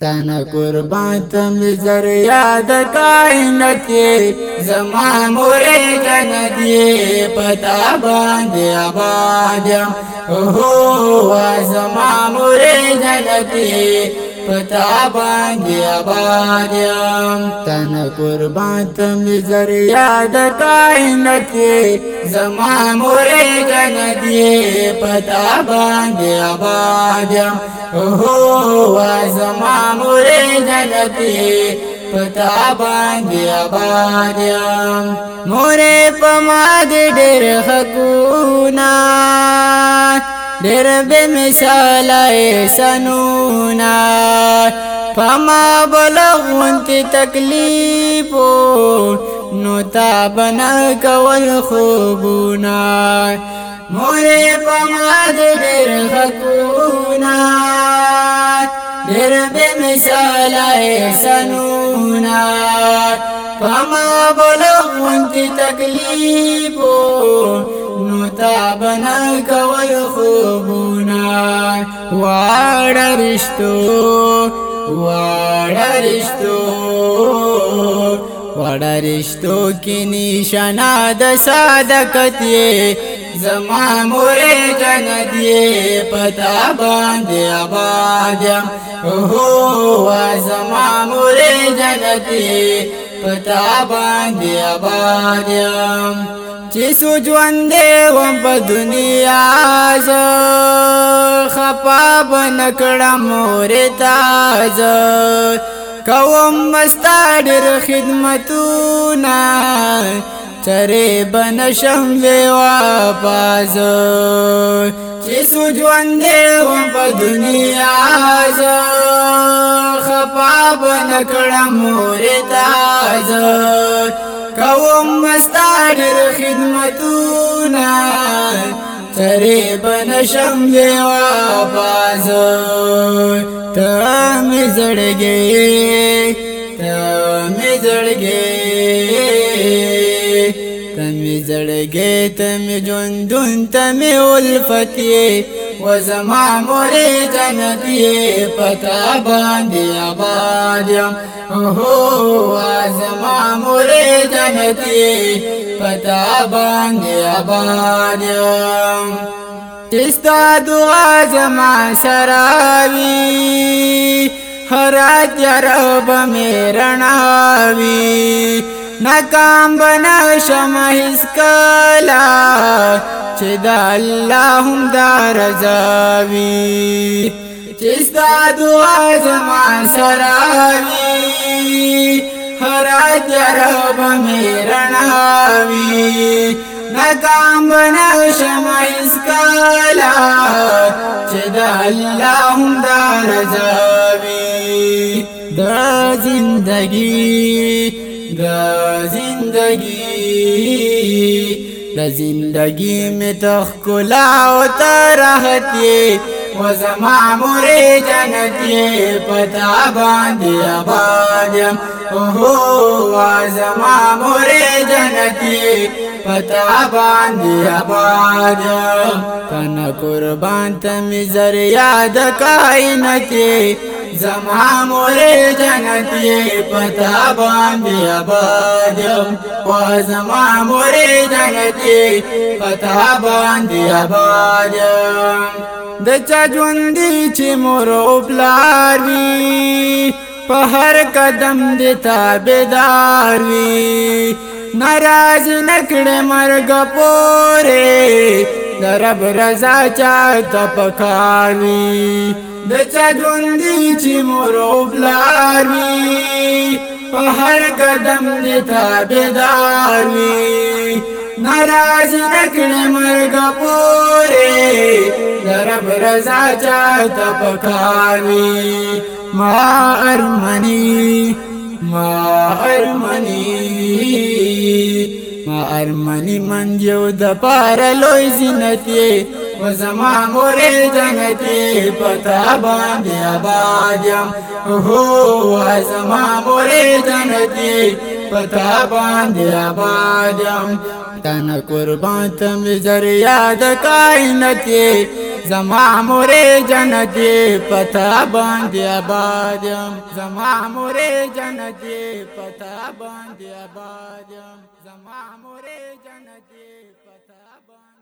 تانا قربان تم زر یاد کائنتی زما مرید ندی پتا باندی آبادیم اوه زما مرید ندی پتا باندی آبادیم تانا قربان تم زر یاد کائنتی زما مرید ندی پتا باندی آبادیم اوه ګورې جنتي پتا باندې آباد يم مورې پما دې ډېر حقونا ډېر به مثال سنونا پما بلغونت تکلیف نو تا بنا کول خوبونا مورې پما دې ډېر حقونا ډېر بې مثال احسانونه پما بلغونتي تکلیف نو تا بنا کول خوبونه واړه رشتو واړه رشتو واړه رشتو کې نشانه د صادقت یې زما مورې جنت یې پتا باندې آباد یم هو زما مورې جنت یې پتا باندې آباد یم چې سو ژوندې وم په دنیا ز خپا بن کړم مورې تازه کوم مستا ډېر خدمتونه تری بن شم ویوا پازو چې سوجوان دی و په دنیا ز خپاب نکړم مورې تاز کوم مستار خدمتونه تری بن شم ویوا پازو ته مې زړګي ته مې زړګي می زړګې ته می جوندون ته می ولفتي و زما مورې جنتي پتا باندې آباد يم هو زما مورې جنتي پتا باندې آباد يم تستا دعا زما سراوي هر تیار به مې رڼاوي ناکام بنا شم هیڅ کلا چې د الله هم دا رضا وي چې ستا دعا زما سره وي هر اجرب مې رڼا وي ناکام بنا شم هیڅ کلا چې د الله هم دا رضا وي دا زندگی دا زندگی دا زندگی میں تخکلا و ترہتی و زما موری جنتی پتا باندی آبادیم اوہو و زما موری جنتی پتا باندی آبادیم کنا قربان تمی زر یاد کائنتی زما مور جنتی پتا باندې آباد او زما مور جنتی پتا باندې آباد د چا ژوند چې مور او بلار وی په هر قدم دې تابعدار وی ناراض نکړه مرګ پوره درب رضا چا تپکانی د چا ژوندي چې مور او پلار وي په هر قدم دې تابعدار وي ناراض نکړې مرګ پورې د رب رضا چاته پکار وي ما ارمني ما ارمني ما ارمني منجو د پاره لوی زینت و زما مور جنتی پتا باندې آباد یم هو زما مور جنتی پتا باندې آباد یم تن قربان تم زریاد کائنتی زما مور جنتی پتا باندې آباد یم زما مور جنتی پتا باندې آباد یم زما مور جنتی پتا باندې